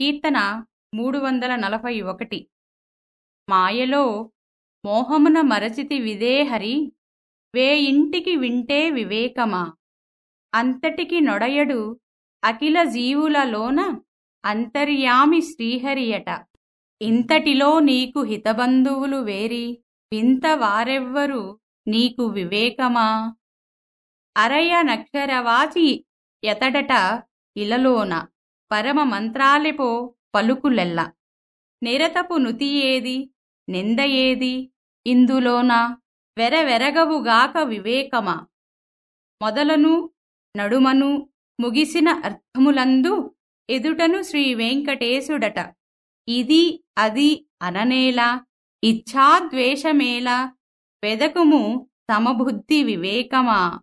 కీర్తన మూడు వందల నలభై ఒకటి. మాయలో మోహమున మరచితి విదేహరి వేయింటికి వింటే వివేకమా? అంతటికి నొడయడు అఖిల జీవులలోన అంతర్యామి శ్రీహరియట ఇంతటిలో నీకు హితబంధువులు వేరి వింత వారెవ్వరు నీకు వివేకమా? అరయ నక్షరవాచి ఎతడట ఇలలోన పరమ మంత్రాలెపో పలుకులెల్ల. నిరతపు నుతియేది నిందయేది ఇందులోన? వెరవెరగవుగాక వివేకమా? మొదలను నడుమను ముగిసిన అర్థములందు ఎదుటను శ్రీ వెంకటేశుడట. ఇది అది అననేలా ఇచ్ఛాద్వేషమేలా వెదకుము సమబుద్ధి వివేకమా?